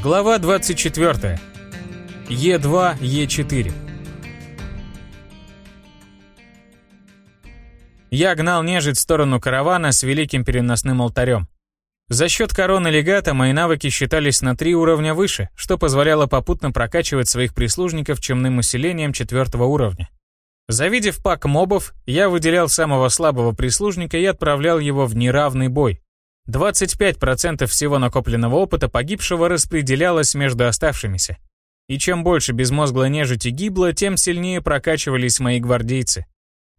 Глава 24. Е2, Е4. Я гнал нежить в сторону каравана с великим переносным алтарем. За счет короны легата мои навыки считались на три уровня выше, что позволяло попутно прокачивать своих прислужников чемным усилением четвертого уровня. Завидев пак мобов, я выделял самого слабого прислужника и отправлял его в неравный бой, 25% всего накопленного опыта погибшего распределялось между оставшимися. И чем больше безмозглой нежити гибло, тем сильнее прокачивались мои гвардейцы.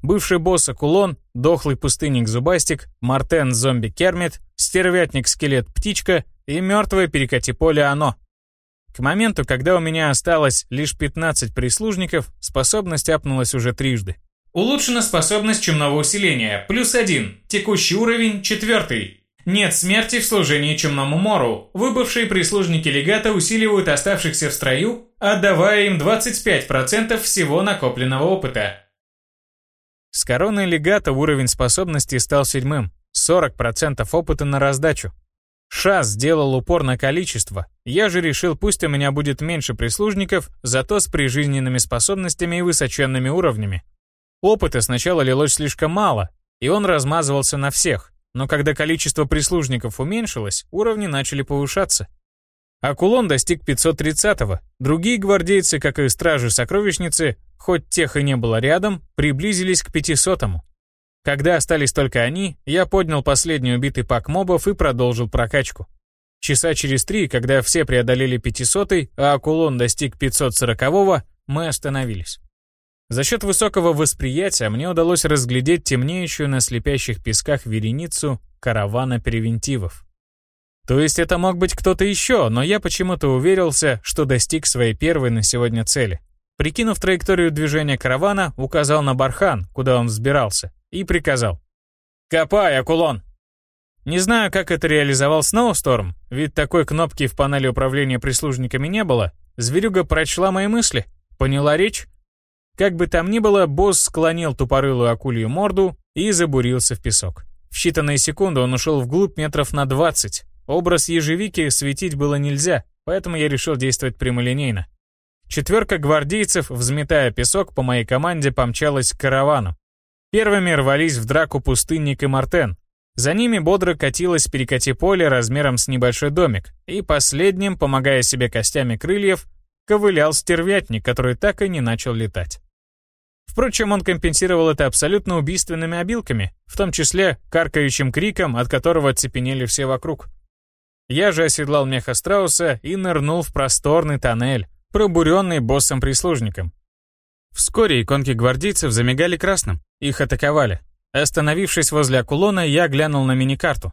Бывший босс Акулон, дохлый пустынник Зубастик, Мартен зомби Кермит, стервятник Скелет Птичка и мертвое перекати поле Оно. К моменту, когда у меня осталось лишь 15 прислужников, способность апнулась уже трижды. Улучшена способность чумного усиления, плюс один, текущий уровень, четвертый. Нет смерти в служении Чумному Мору. Выбывшие прислужники легата усиливают оставшихся в строю, отдавая им 25% всего накопленного опыта. С короной легата уровень способностей стал седьмым, 40% опыта на раздачу. Ша сделал упор на количество, я же решил, пусть у меня будет меньше прислужников, зато с прижизненными способностями и высоченными уровнями. Опыта сначала лилось слишком мало, и он размазывался на всех, но когда количество прислужников уменьшилось, уровни начали повышаться. Акулон достиг 530-го, другие гвардейцы, как и стражи сокровищницы, хоть тех и не было рядом, приблизились к 500-му. Когда остались только они, я поднял последний убитый пак мобов и продолжил прокачку. Часа через три, когда все преодолели 500-й, а Акулон достиг 540-го, мы остановились. За счет высокого восприятия мне удалось разглядеть темнеющую на слепящих песках вереницу каравана превентивов. То есть это мог быть кто-то еще, но я почему-то уверился, что достиг своей первой на сегодня цели. Прикинув траекторию движения каравана, указал на бархан, куда он взбирался, и приказал. «Копай, Акулон!» Не знаю, как это реализовал Сноусторм, ведь такой кнопки в панели управления прислужниками не было. Зверюга прочла мои мысли, поняла речь как бы там ни было, босс склонил тупорылую акулью морду и забурился в песок. В считанные секунды он ушел вглубь метров на 20. Образ ежевики светить было нельзя, поэтому я решил действовать прямолинейно. Четверка гвардейцев, взметая песок, по моей команде помчалась к каравану. Первыми рвались в драку пустынник и Мартен. За ними бодро катилось перекати поле размером с небольшой домик, и последним, помогая себе костями крыльев, ковылял стервятник, который так и не начал летать. Впрочем, он компенсировал это абсолютно убийственными обилками, в том числе каркающим криком, от которого оцепенели все вокруг. Я же оседлал меха страуса и нырнул в просторный тоннель, пробуренный боссом-прислужником. Вскоре иконки гвардейцев замигали красным, их атаковали. Остановившись возле Акулона, я глянул на миникарту.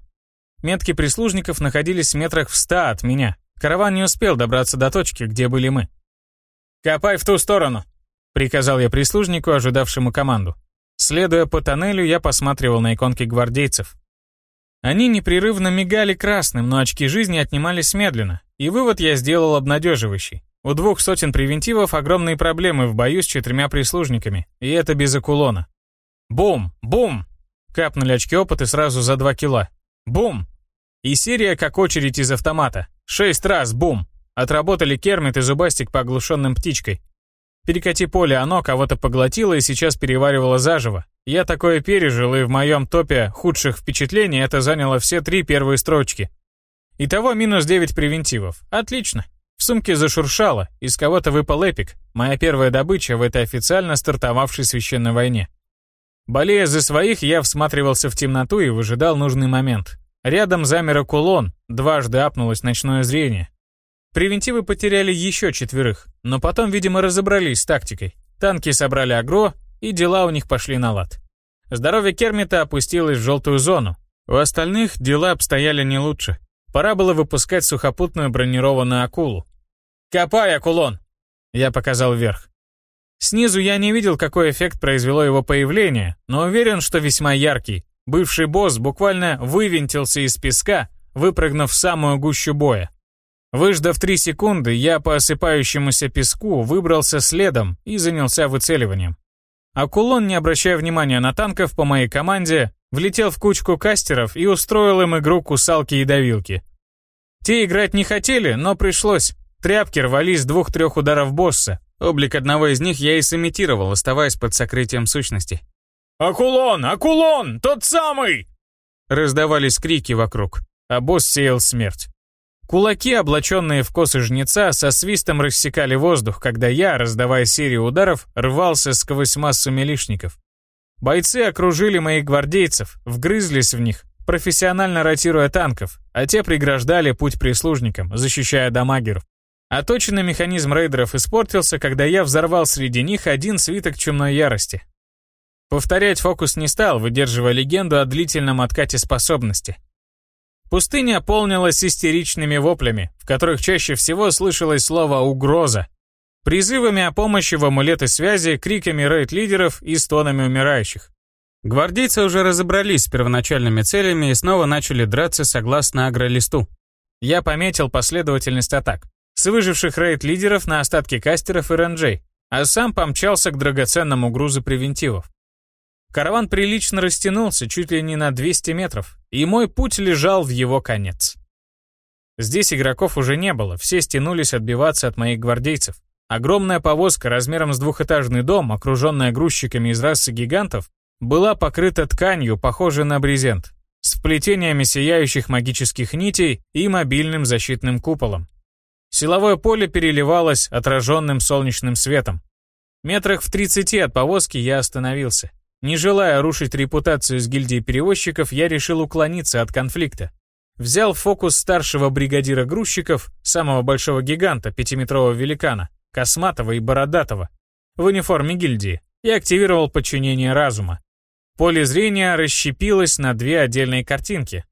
Метки прислужников находились в метрах в ста от меня. Караван не успел добраться до точки, где были мы. «Копай в ту сторону!» Приказал я прислужнику, ожидавшему команду. Следуя по тоннелю, я посматривал на иконки гвардейцев. Они непрерывно мигали красным, но очки жизни отнимались медленно, и вывод я сделал обнадеживающий. У двух сотен превентивов огромные проблемы в бою с четырьмя прислужниками, и это без акулона. Бум! Бум! Капнули очки опыта сразу за два кило. Бум! И серия как очередь из автомата. Шесть раз бум! Отработали Кермит и Зубастик по оглушенным птичкой. Перекати поле, оно кого-то поглотило и сейчас переваривало заживо. Я такое пережил, и в моем топе худших впечатлений это заняло все три первые строчки. Итого минус 9 превентивов. Отлично. В сумке зашуршало, из кого-то выпал эпик, моя первая добыча в этой официально стартовавшей священной войне. Болея за своих, я всматривался в темноту и выжидал нужный момент. Рядом замер кулон, дважды апнулось ночное зрение. Превентивы потеряли еще четверых, но потом, видимо, разобрались с тактикой. Танки собрали агро, и дела у них пошли на лад. Здоровье Кермита опустилось в желтую зону. У остальных дела обстояли не лучше. Пора было выпускать сухопутную бронированную акулу. «Копай, акулон!» Я показал вверх. Снизу я не видел, какой эффект произвело его появление, но уверен, что весьма яркий. Бывший босс буквально вывинтился из песка, выпрыгнув в самую гущу боя. Выждав три секунды, я по осыпающемуся песку выбрался следом и занялся выцеливанием. Акулон, не обращая внимания на танков по моей команде, влетел в кучку кастеров и устроил им игру кусалки и давилки. Те играть не хотели, но пришлось. Тряпки рвались двух-трех ударов босса. Облик одного из них я и сымитировал, оставаясь под сокрытием сущности. «Акулон! Акулон! Тот самый!» Раздавались крики вокруг, а босс сеял смерть. Кулаки, облаченные в косы жнеца, со свистом рассекали воздух, когда я, раздавая серию ударов, рвался сквозь массу милишников. Бойцы окружили моих гвардейцев, вгрызлись в них, профессионально ротируя танков, а те преграждали путь прислужникам, защищая дамагеров. Оточенный механизм рейдеров испортился, когда я взорвал среди них один свиток чумной ярости. Повторять фокус не стал, выдерживая легенду о длительном откате способности. Пустыня полнилась истеричными воплями, в которых чаще всего слышалось слово «угроза», призывами о помощи в амулеты связи, криками рейд-лидеров и стонами умирающих. Гвардейцы уже разобрались с первоначальными целями и снова начали драться согласно агролисту. Я пометил последовательность атак. С выживших рейд-лидеров на остатки кастеров и ренджей, а сам помчался к драгоценному грузу превентивов. Караван прилично растянулся чуть ли не на 200 метров, и мой путь лежал в его конец. Здесь игроков уже не было, все стянулись отбиваться от моих гвардейцев. Огромная повозка размером с двухэтажный дом, окруженная грузчиками из расы гигантов, была покрыта тканью, похожей на брезент, с вплетениями сияющих магических нитей и мобильным защитным куполом. Силовое поле переливалось отраженным солнечным светом. Метрах в 30 от повозки я остановился. Не желая рушить репутацию с гильдии перевозчиков, я решил уклониться от конфликта. Взял фокус старшего бригадира грузчиков, самого большого гиганта, пятиметрового великана, косматого и бородатого, в униформе гильдии, и активировал подчинение разума. Поле зрения расщепилось на две отдельные картинки.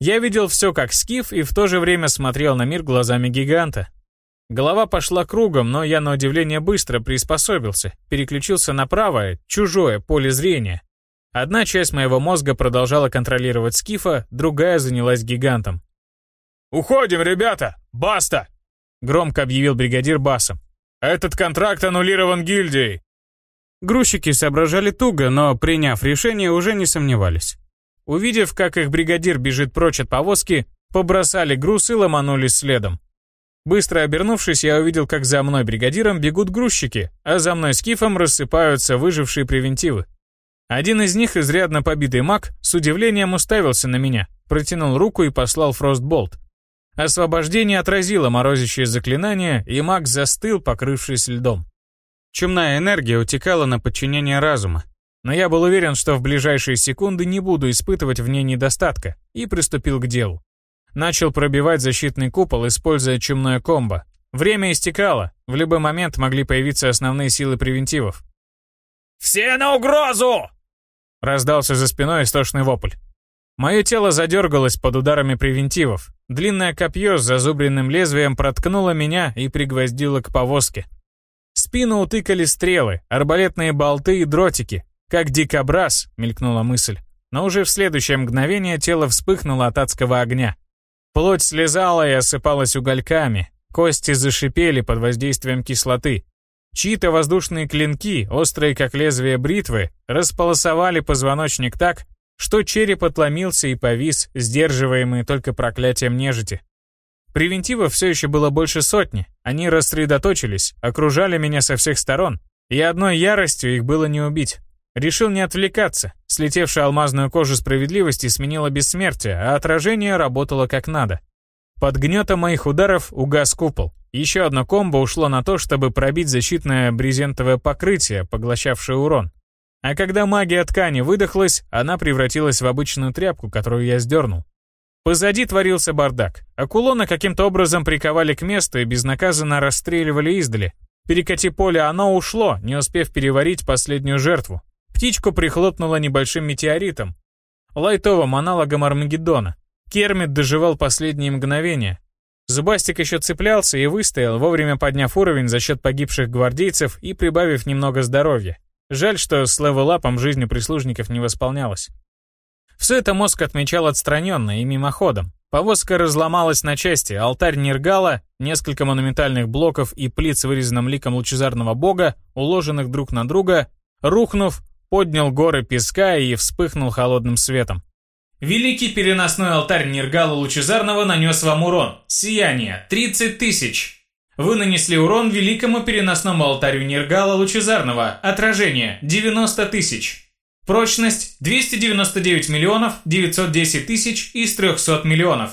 Я видел все как скиф и в то же время смотрел на мир глазами гиганта, Голова пошла кругом, но я на удивление быстро приспособился, переключился на правое, чужое поле зрения. Одна часть моего мозга продолжала контролировать Скифа, другая занялась гигантом. «Уходим, ребята! Баста!» — громко объявил бригадир басом. «Этот контракт аннулирован гильдией!» Грузчики соображали туго, но, приняв решение, уже не сомневались. Увидев, как их бригадир бежит прочь от повозки, побросали груз и ломанулись следом. Быстро обернувшись, я увидел, как за мной бригадиром бегут грузчики, а за мной скифом рассыпаются выжившие превентивы. Один из них, изрядно побитый маг, с удивлением уставился на меня, протянул руку и послал фростболт. Освобождение отразило морозящее заклинание, и маг застыл, покрывшись льдом. Чумная энергия утекала на подчинение разума, но я был уверен, что в ближайшие секунды не буду испытывать в ней недостатка, и приступил к делу. Начал пробивать защитный купол, используя чумное комбо. Время истекало, в любой момент могли появиться основные силы превентивов. «Все на угрозу!» Раздался за спиной истошный вопль. Мое тело задергалось под ударами превентивов. Длинное копье с зазубренным лезвием проткнуло меня и пригвоздило к повозке. Спину утыкали стрелы, арбалетные болты и дротики. Как дикобраз, мелькнула мысль. Но уже в следующее мгновение тело вспыхнуло от адского огня. Плоть слезала и осыпалась угольками, кости зашипели под воздействием кислоты. Чьи-то воздушные клинки, острые как лезвие бритвы, располосовали позвоночник так, что череп отломился и повис, сдерживаемый только проклятием нежити. Превентивов все еще было больше сотни, они рассредоточились, окружали меня со всех сторон, и одной яростью их было не убить. Решил не отвлекаться. Слетевшая алмазную кожу справедливости сменила бессмертие, а отражение работало как надо. Под гнетом моих ударов угас купол. Еще одно комбо ушло на то, чтобы пробить защитное брезентовое покрытие, поглощавшее урон. А когда магия ткани выдохлась, она превратилась в обычную тряпку, которую я сдернул. Позади творился бардак. Акулона каким-то образом приковали к месту и безнаказанно расстреливали издали. Перекати поле оно ушло, не успев переварить последнюю жертву. Птичку прихлопнуло небольшим метеоритом, лайтовым аналогом Армагеддона. Кермит доживал последние мгновения. Зубастик еще цеплялся и выстоял, вовремя подняв уровень за счет погибших гвардейцев и прибавив немного здоровья. Жаль, что с левелапом жизни прислужников не восполнялась. Все это мозг отмечал отстраненно и мимоходом. Повозка разломалась на части, алтарь Нергала, несколько монументальных блоков и плит с вырезанным ликом лучезарного бога, уложенных друг на друга, рухнув, поднял горы песка и вспыхнул холодным светом. Великий переносной алтарь Нергала Лучезарного нанес вам урон. Сияние 30 тысяч. Вы нанесли урон великому переносному алтарю Нергала Лучезарного. Отражение 90 тысяч. Прочность 299 миллионов 910 тысяч из 300 миллионов.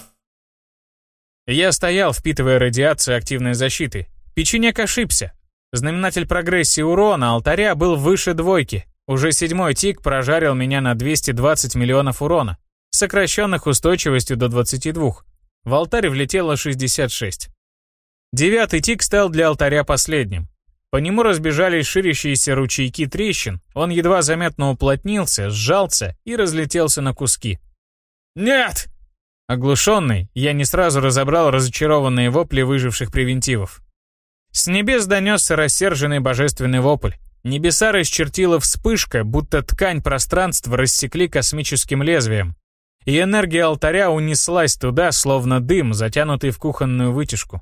Я стоял, впитывая радиацию активной защиты. Печенек ошибся. Знаменатель прогрессии урона алтаря был выше двойки. Уже седьмой тик прожарил меня на 220 миллионов урона сокращенных устойчивостью до 22. В алтарь влетело 66. Девятый тик стал для алтаря последним. По нему разбежались ширящиеся ручейки трещин, он едва заметно уплотнился, сжался и разлетелся на куски. «Нет!» Оглушенный, я не сразу разобрал разочарованные вопли выживших превентивов. С небес донесся рассерженный божественный вопль. Небеса расчертила вспышка, будто ткань пространства рассекли космическим лезвием и энергия алтаря унеслась туда, словно дым, затянутый в кухонную вытяжку.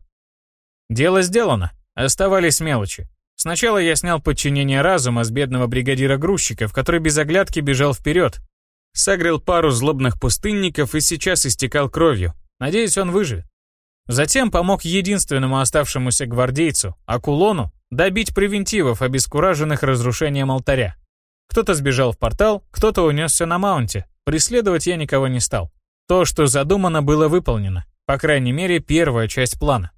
Дело сделано. Оставались мелочи. Сначала я снял подчинение разума с бедного бригадира грузчиков, который без оглядки бежал вперед. Согрел пару злобных пустынников и сейчас истекал кровью. Надеюсь, он выживет. Затем помог единственному оставшемуся гвардейцу, Акулону, добить превентивов, обескураженных разрушением алтаря. Кто-то сбежал в портал, кто-то унесся на маунте, Преследовать я никого не стал. То, что задумано, было выполнено. По крайней мере, первая часть плана.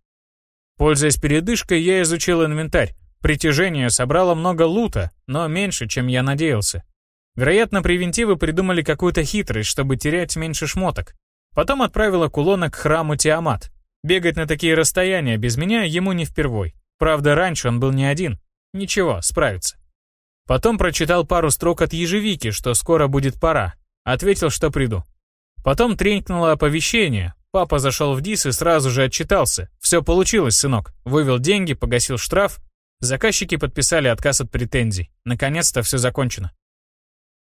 Пользуясь передышкой, я изучил инвентарь. Притяжение собрало много лута, но меньше, чем я надеялся. Вероятно, превентивы придумали какую-то хитрость, чтобы терять меньше шмоток. Потом отправила кулона к храму Тиамат. Бегать на такие расстояния без меня ему не впервой. Правда, раньше он был не один. Ничего, справится. Потом прочитал пару строк от ежевики, что скоро будет пора, Ответил, что приду. Потом тренькнуло оповещение. Папа зашел в ДИС и сразу же отчитался. Все получилось, сынок. Вывел деньги, погасил штраф. Заказчики подписали отказ от претензий. Наконец-то все закончено.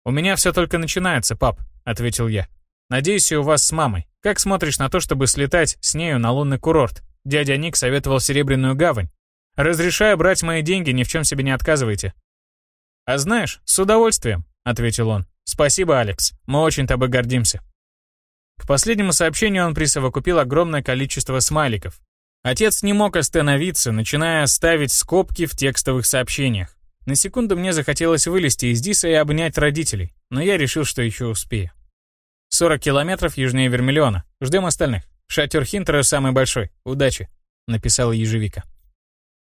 «У меня все только начинается, пап», — ответил я. «Надеюсь, и у вас с мамой. Как смотришь на то, чтобы слетать с нею на лунный курорт? Дядя Ник советовал Серебряную гавань. Разрешаю брать мои деньги, ни в чем себе не отказывайте». «А знаешь, с удовольствием», — ответил он. Спасибо, Алекс. Мы очень тобой гордимся. К последнему сообщению он присовокупил огромное количество смайликов. Отец не мог остановиться, начиная ставить скобки в текстовых сообщениях. На секунду мне захотелось вылезти из Диса и обнять родителей, но я решил, что еще успею. 40 километров южнее Вермиллиона. Ждем остальных. Шатер Хинтера самый большой. Удачи», — написала ежевика.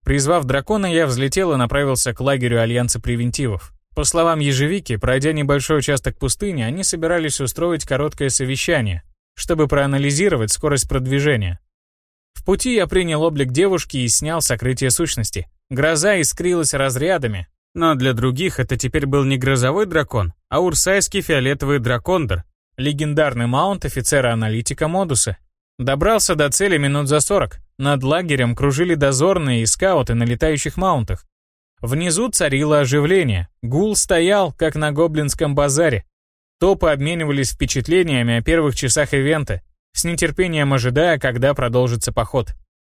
Призвав дракона, я взлетел и направился к лагерю Альянса Превентивов. По словам ежевики, пройдя небольшой участок пустыни, они собирались устроить короткое совещание, чтобы проанализировать скорость продвижения. В пути я принял облик девушки и снял сокрытие сущности. Гроза искрилась разрядами, но для других это теперь был не грозовой дракон, а урсайский фиолетовый дракондер, легендарный маунт офицера-аналитика Модуса. Добрался до цели минут за 40. Над лагерем кружили дозорные и скауты на летающих маунтах. Внизу царило оживление. Гул стоял, как на гоблинском базаре. Топы обменивались впечатлениями о первых часах ивента, с нетерпением ожидая, когда продолжится поход.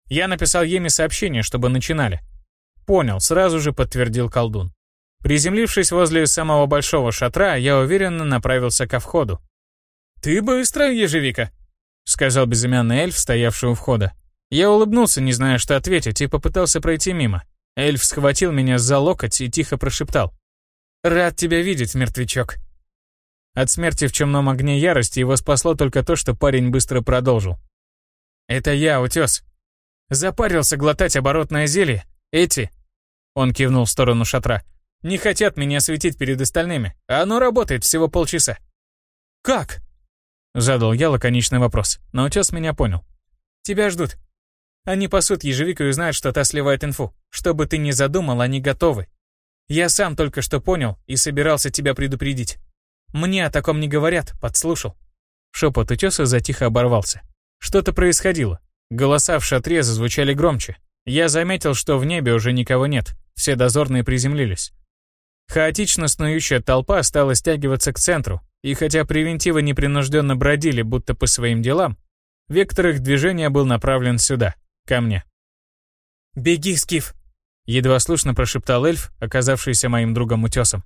Я написал Еме сообщение, чтобы начинали. Понял, сразу же подтвердил колдун. Приземлившись возле самого большого шатра, я уверенно направился ко входу. «Ты быстро, ежевика», — сказал безымянный эльф, стоявший у входа. Я улыбнулся, не зная, что ответить, и попытался пройти мимо. Эльф схватил меня за локоть и тихо прошептал. «Рад тебя видеть, мертвячок». От смерти в темном огне ярости его спасло только то, что парень быстро продолжил. «Это я, утес. Запарился глотать оборотное зелье. Эти...» Он кивнул в сторону шатра. «Не хотят меня светить перед остальными, а оно работает всего полчаса». «Как?» Задал я лаконичный вопрос, но утес меня понял. «Тебя ждут. Они пасут ежевику и знают, что та сливает инфу. Что бы ты ни задумал, они готовы. Я сам только что понял и собирался тебя предупредить. Мне о таком не говорят, подслушал. Шепот утеса затихо оборвался. Что-то происходило. Голоса в шатре зазвучали громче. Я заметил, что в небе уже никого нет. Все дозорные приземлились. Хаотично снующая толпа стала стягиваться к центру, и хотя превентивы непринужденно бродили, будто по своим делам, вектор их движения был направлен сюда. Ко мне. «Беги, Скиф!» Едва слышно прошептал эльф, оказавшийся моим другом утесом.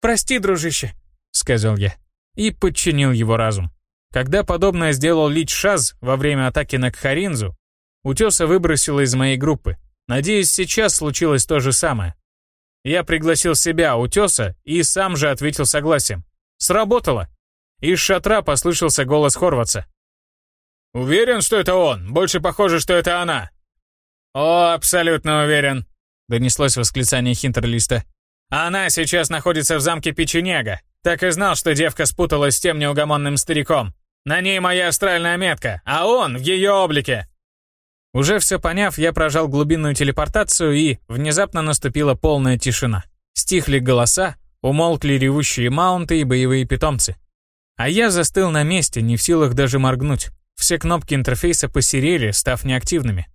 «Прости, дружище», — сказал я. и подчинил его разум. Когда подобное сделал Лич Шаз во время атаки на Кхаринзу, Утеса выбросило из моей группы. Надеюсь, сейчас случилось то же самое. Я пригласил себя, Утеса, и сам же ответил согласием. Сработало. Из шатра послышался голос Хорватса. «Уверен, что это он? Больше похоже, что это она». «О, абсолютно уверен», — донеслось восклицание Хинтерлиста. «Она сейчас находится в замке Печенега. Так и знал, что девка спуталась с тем неугомонным стариком. На ней моя астральная метка, а он в ее облике». Уже все поняв, я прожал глубинную телепортацию и внезапно наступила полная тишина. Стихли голоса, умолкли ревущие маунты и боевые питомцы. А я застыл на месте, не в силах даже моргнуть. Все кнопки интерфейса посерели, став неактивными.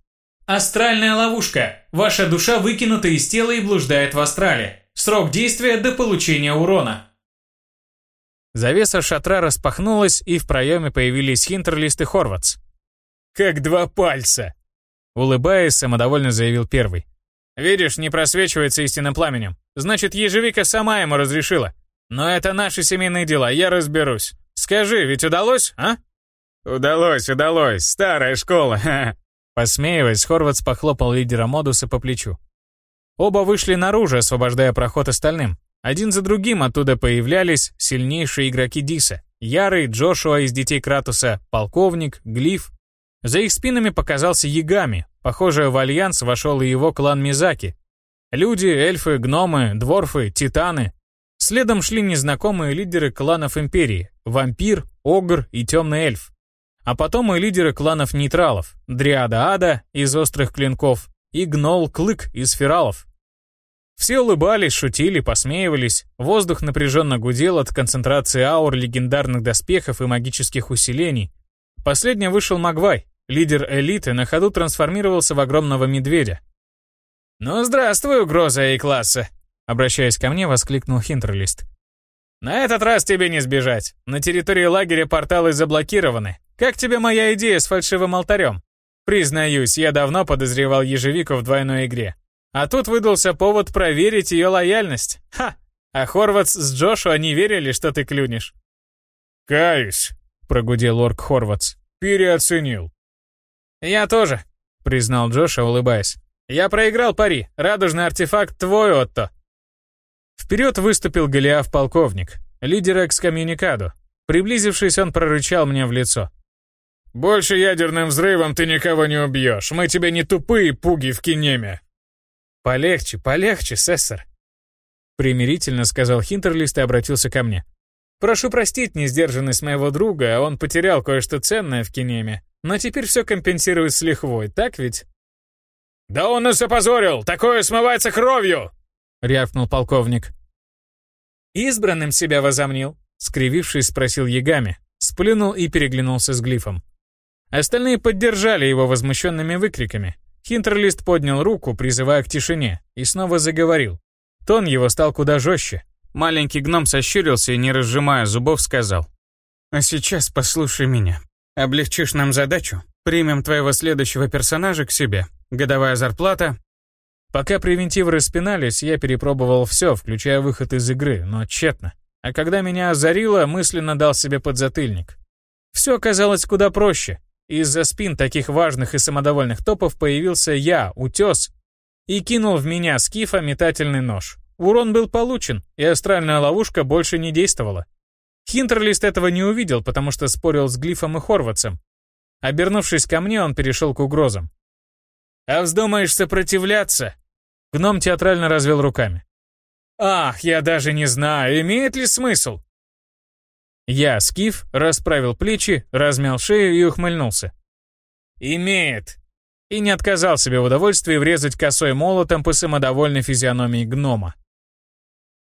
Астральная ловушка. Ваша душа выкинута из тела и блуждает в астрале. Срок действия до получения урона. Завеса шатра распахнулась, и в проеме появились Хинтерлист и Хорватс. «Как два пальца!» Улыбаясь, самодовольно заявил первый. «Видишь, не просвечивается истинным пламенем. Значит, ежевика сама ему разрешила. Но это наши семейные дела, я разберусь. Скажи, ведь удалось, а?» «Удалось, удалось, старая школа, Посмеиваясь, Хорватс похлопал лидера Модуса по плечу. Оба вышли наружу, освобождая проход остальным. Один за другим оттуда появлялись сильнейшие игроки Диса. Ярый, Джошуа из Детей Кратуса, Полковник, Глиф, за их спинами показался Ягами. Похоже, в альянс вошел и его клан Мизаки. Люди, эльфы, гномы, дворфы, титаны. Следом шли незнакомые лидеры кланов Империи. Вампир, Огр и Темный эльф. А потом и лидеры кланов нейтралов. Дриада Ада из Острых Клинков и Гнол Клык из Фералов. Все улыбались, шутили, посмеивались. Воздух напряженно гудел от концентрации аур легендарных доспехов и магических усилений. Последним вышел Магвай, Лидер элиты на ходу трансформировался в огромного медведя. «Ну, здравствуй, угроза А-класса!» Обращаясь ко мне, воскликнул Хинтерлист. «На этот раз тебе не сбежать. На территории лагеря порталы заблокированы. Как тебе моя идея с фальшивым алтарем? Признаюсь, я давно подозревал ежевику в двойной игре. А тут выдался повод проверить ее лояльность. Ха! А Хорватс с Джошуа не верили, что ты клюнешь. «Каюсь», — прогудел орк Хорватс. «Переоценил. «Я тоже», — признал Джоша, улыбаясь. «Я проиграл пари. Радужный артефакт твой, Отто». Вперед выступил Голиаф-полковник, лидер экскоммуникаду. Приблизившись, он прорычал мне в лицо. «Больше ядерным взрывом ты никого не убьешь. Мы тебе не тупые пуги в кинеме». «Полегче, полегче, сессор», — примирительно сказал Хинтерлист и обратился ко мне. «Прошу простить несдержанность моего друга, он потерял кое-что ценное в кинеме. Но теперь все компенсирует с лихвой, так ведь? «Да он нас опозорил! Такое смывается кровью!» — рявкнул полковник. «Избранным себя возомнил?» — скривившись, спросил Ягами, сплюнул и переглянулся с глифом. Остальные поддержали его возмущенными выкриками. Хинтерлист поднял руку, призывая к тишине, и снова заговорил. Тон его стал куда жестче. Маленький гном сощурился и, не разжимая зубов, сказал. «А сейчас послушай меня. Облегчишь нам задачу, примем твоего следующего персонажа к себе. Годовая зарплата. Пока превентивы распинались, я перепробовал все, включая выход из игры, но тщетно. А когда меня озарило, мысленно дал себе подзатыльник. Все оказалось куда проще. Из-за спин таких важных и самодовольных топов появился я, утес, и кинул в меня скифа метательный нож. Урон был получен, и астральная ловушка больше не действовала. Хинтерлист этого не увидел, потому что спорил с Глифом и Хорватсом. Обернувшись ко мне, он перешел к угрозам. «А вздумаешь сопротивляться?» Гном театрально развел руками. «Ах, я даже не знаю, имеет ли смысл?» Я, Скиф, расправил плечи, размял шею и ухмыльнулся. «Имеет!» И не отказал себе в удовольствии врезать косой молотом по самодовольной физиономии гнома.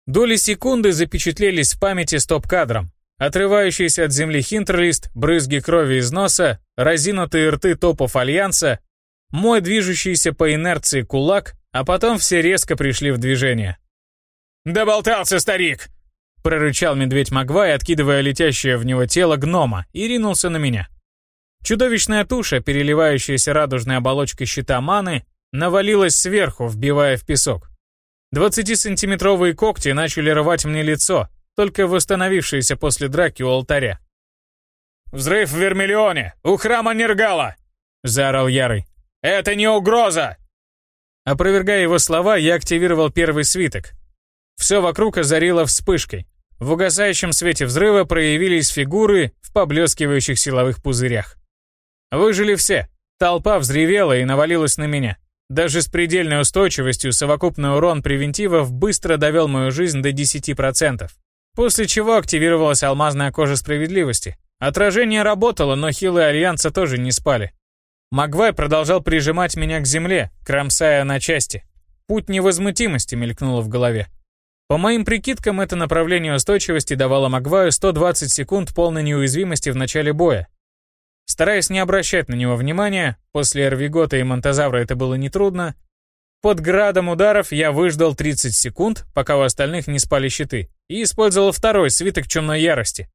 Доли секунды запечатлелись в памяти стоп-кадром. Отрывающийся от земли хинтерлист, брызги крови из носа, разинутые рты топов Альянса, мой движущийся по инерции кулак, а потом все резко пришли в движение. «Доболтался, старик!» Прорычал медведь Магвай, откидывая летящее в него тело гнома, и ринулся на меня. Чудовищная туша, переливающаяся радужной оболочкой щита маны, навалилась сверху, вбивая в песок. 20-сантиметровые когти начали рвать мне лицо. только восстановившиеся после драки у алтаря. «Взрыв в Вермиллионе! У храма Нергала!» — заорал Ярый. «Это не угроза!» Опровергая его слова, я активировал первый свиток. Все вокруг озарило вспышкой. В угасающем свете взрыва проявились фигуры в поблескивающих силовых пузырях. Выжили все. Толпа взревела и навалилась на меня. Даже с предельной устойчивостью совокупный урон превентивов быстро довел мою жизнь до 10%. После чего активировалась алмазная кожа справедливости. Отражение работало, но хилые Альянса тоже не спали. Магвай продолжал прижимать меня к земле, кромсая на части. Путь невозмутимости мелькнуло в голове. По моим прикидкам, это направление устойчивости давало Магваю 120 секунд полной неуязвимости в начале боя. Стараясь не обращать на него внимания, после Эрвигота и Монтазавра это было нетрудно, под градом ударов я выждал 30 секунд, пока у остальных не спали щиты, и использовал второй свиток чумной ярости.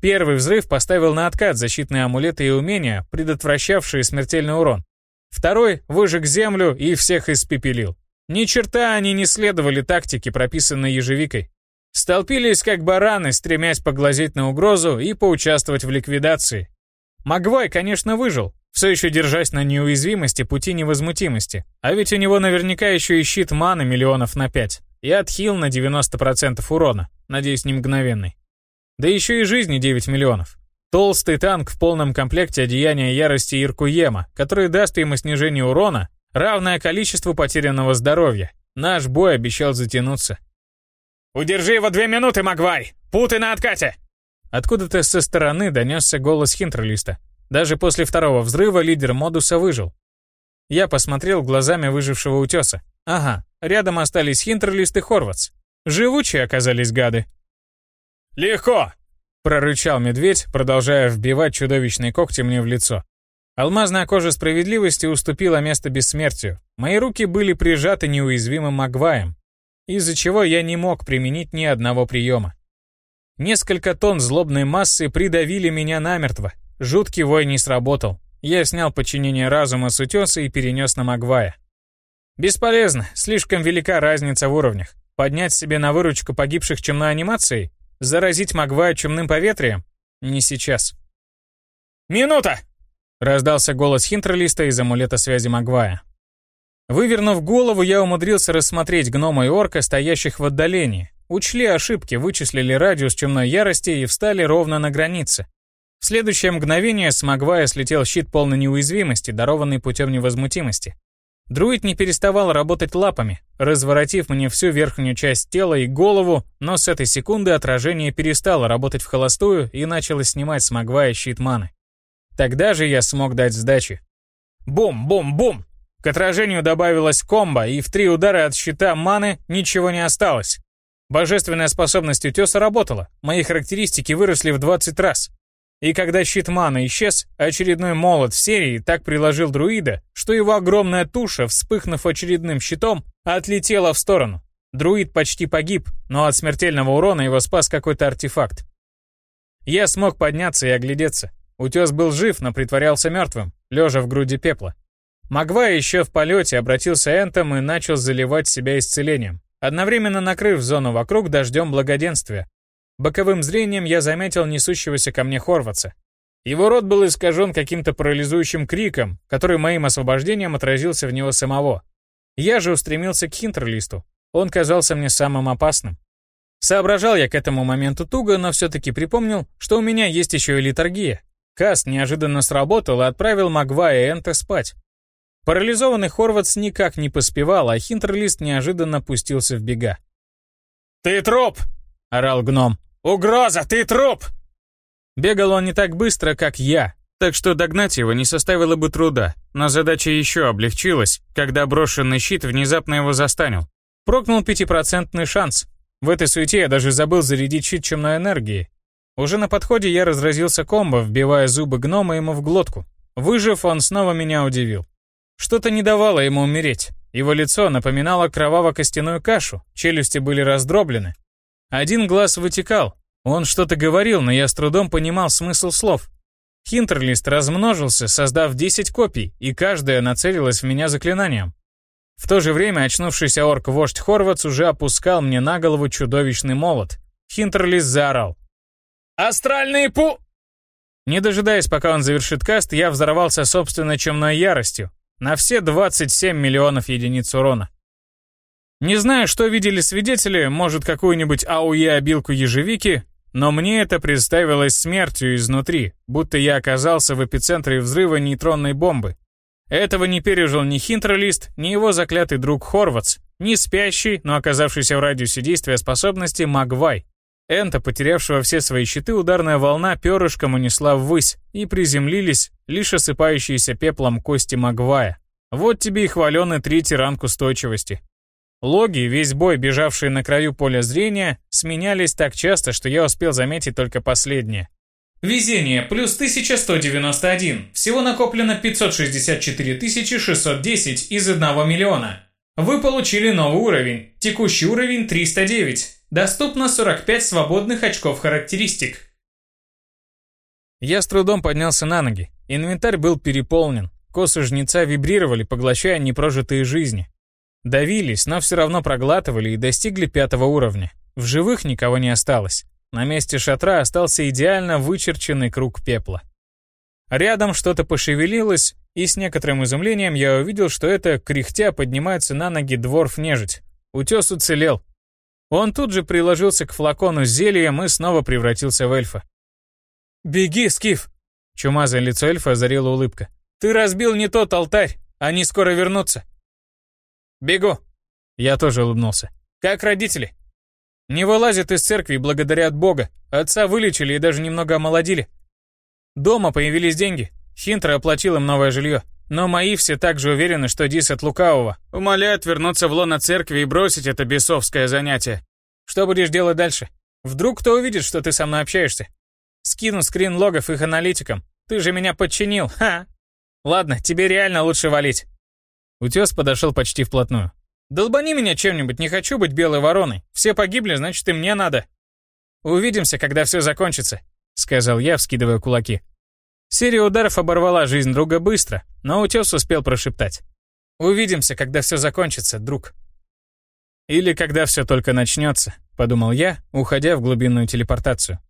Первый взрыв поставил на откат защитные амулеты и умения, предотвращавшие смертельный урон. Второй выжег землю и всех испепелил. Ни черта они не следовали тактике, прописанной ежевикой. Столпились как бараны, стремясь поглазеть на угрозу и поучаствовать в ликвидации. Магвай, конечно, выжил, все еще держась на неуязвимости пути невозмутимости. А ведь у него наверняка еще и щит маны миллионов на 5. И отхил на 90% урона, надеюсь, не мгновенный. Да еще и жизни 9 миллионов. Толстый танк в полном комплекте одеяния ярости Иркуема, который даст ему снижение урона, равное количеству потерянного здоровья. Наш бой обещал затянуться. «Удержи его две минуты, Магвай! Путы на откате!» Откуда-то со стороны донесся голос Хинтерлиста. Даже после второго взрыва лидер модуса выжил. Я посмотрел глазами выжившего утеса. Ага, рядом остались Хинтерлист и Хорватс. Живучие оказались гады. «Легко!» — прорычал медведь, продолжая вбивать чудовищные когти мне в лицо. Алмазная кожа справедливости уступила место бессмертию. Мои руки были прижаты неуязвимым Магваем, из-за чего я не мог применить ни одного приема. Несколько тонн злобной массы придавили меня намертво. Жуткий вой не сработал. Я снял подчинение разума с утеса и перенес на Магвая. Бесполезно, слишком велика разница в уровнях. Поднять себе на выручку погибших чумной анимацией Заразить Магвая чумным поветрием? Не сейчас. «Минута!» — раздался голос Хинтерлиста из амулета связи Магвая. Вывернув голову, я умудрился рассмотреть гнома и орка, стоящих в отдалении. Учли ошибки, вычислили радиус чумной ярости и встали ровно на границе. В следующее мгновение с Магвая слетел щит полной неуязвимости, дарованный путем невозмутимости. Друид не переставал работать лапами, разворотив мне всю верхнюю часть тела и голову, но с этой секунды отражение перестало работать в холостую и начало снимать с Магвая щит маны. Тогда же я смог дать сдачи. Бум-бум-бум! К отражению добавилась комбо, и в три удара от щита маны ничего не осталось. Божественная способность утеса работала, мои характеристики выросли в 20 раз. И когда щит маны исчез, очередной молот в серии так приложил друида, что его огромная туша, вспыхнув очередным щитом, отлетела в сторону. Друид почти погиб, но от смертельного урона его спас какой-то артефакт. Я смог подняться и оглядеться. Утес был жив, но притворялся мертвым, лежа в груди пепла. Магва еще в полете обратился Энтом и начал заливать себя исцелением, одновременно накрыв зону вокруг дождем благоденствия, Боковым зрением я заметил несущегося ко мне Хорватса. Его рот был искажен каким-то парализующим криком, который моим освобождением отразился в него самого. Я же устремился к Хинтерлисту. Он казался мне самым опасным. Соображал я к этому моменту туго, но все-таки припомнил, что у меня есть еще и литургия. Каст неожиданно сработал и отправил Магва и Энта спать. Парализованный Хорватс никак не поспевал, а Хинтерлист неожиданно пустился в бега. «Ты труп!» — орал гном. «Угроза! Ты труп!» Бегал он не так быстро, как я, так что догнать его не составило бы труда, но задача еще облегчилась, когда брошенный щит внезапно его застанил. Прокнул пятипроцентный шанс. В этой суете я даже забыл зарядить щит чумной энергии. Уже на подходе я разразился комбо, вбивая зубы гнома ему в глотку. Выжив, он снова меня удивил. Что-то не давало ему умереть. Его лицо напоминало кроваво-костяную кашу, челюсти были раздроблены, один глаз вытекал. Он что-то говорил, но я с трудом понимал смысл слов. Хинтерлист размножился, создав 10 копий, и каждая нацелилась в меня заклинанием. В то же время очнувшийся орк-вождь Хорватс уже опускал мне на голову чудовищный молот. Хинтерлис заорал. «Астральные пу...» Не дожидаясь, пока он завершит каст, я взорвался собственной чумной яростью на все 27 миллионов единиц урона. Не знаю, что видели свидетели, может, какую-нибудь АУЕ-обилку ежевики, но мне это представилось смертью изнутри, будто я оказался в эпицентре взрыва нейтронной бомбы. Этого не пережил ни Хинтролист, ни его заклятый друг Хорватс, ни спящий, но оказавшийся в радиусе действия способности Магвай. Энта, потерявшего все свои щиты, ударная волна перышком унесла ввысь, и приземлились лишь осыпающиеся пеплом кости Магвая. Вот тебе и хваленый третий ранг устойчивости. Логи, весь бой, бежавшие на краю поля зрения, сменялись так часто, что я успел заметить только последнее. Везение плюс 1191. Всего накоплено 564 610 из 1 миллиона. Вы получили новый уровень. Текущий уровень 309. Доступно 45 свободных очков характеристик. Я с трудом поднялся на ноги. Инвентарь был переполнен. Косы жнеца вибрировали, поглощая непрожитые жизни. Давились, но все равно проглатывали и достигли пятого уровня. В живых никого не осталось. На месте шатра остался идеально вычерченный круг пепла. Рядом что-то пошевелилось, и с некоторым изумлением я увидел, что это, кряхтя, поднимается на ноги дворф-нежить. Утес уцелел. Он тут же приложился к флакону с зельем и снова превратился в эльфа. «Беги, Скиф!» Чумазое лицо эльфа озарила улыбка. «Ты разбил не тот алтарь, они скоро вернутся!» «Бегу!» Я тоже улыбнулся. «Как родители?» «Не вылазят из церкви, благодарят Бога. Отца вылечили и даже немного омолодили. Дома появились деньги. Хинтра оплатил им новое жилье. Но мои все также уверены, что Дис от лукавого. Умоляют вернуться в лоно церкви и бросить это бесовское занятие. Что будешь делать дальше? Вдруг кто увидит, что ты со мной общаешься? Скину скрин логов их аналитикам. Ты же меня подчинил, ха! Ладно, тебе реально лучше валить. Утес подошел почти вплотную. «Долбани меня чем-нибудь, не хочу быть белой вороной. Все погибли, значит и мне надо». «Увидимся, когда все закончится», — сказал я, вскидывая кулаки. Серия ударов оборвала жизнь друга быстро, но утес успел прошептать. «Увидимся, когда все закончится, друг». «Или когда все только начнется», — подумал я, уходя в глубинную телепортацию.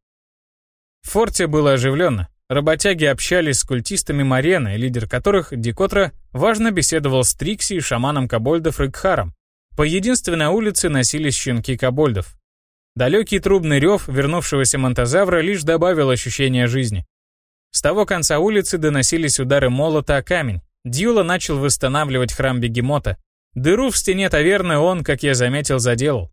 В форте было оживленно. Работяги общались с культистами Марены, лидер которых, Дикотра, важно беседовал с Трикси и шаманом кобольдов Рыкхаром. По единственной улице носились щенки кобольдов. Далекий трубный рев вернувшегося монтозавра лишь добавил ощущения жизни. С того конца улицы доносились удары молота о камень. Дьюла начал восстанавливать храм бегемота. Дыру в стене таверны он, как я заметил, заделал.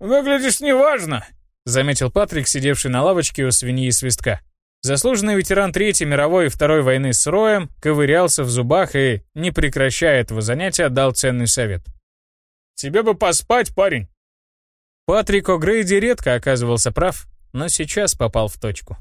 «Выглядишь неважно», — заметил Патрик, сидевший на лавочке у свиньи и свистка. Заслуженный ветеран Третьей мировой и Второй войны с Роем ковырялся в зубах и, не прекращая этого занятия, дал ценный совет. «Тебе бы поспать, парень!» Патрик О'Грейди редко оказывался прав, но сейчас попал в точку.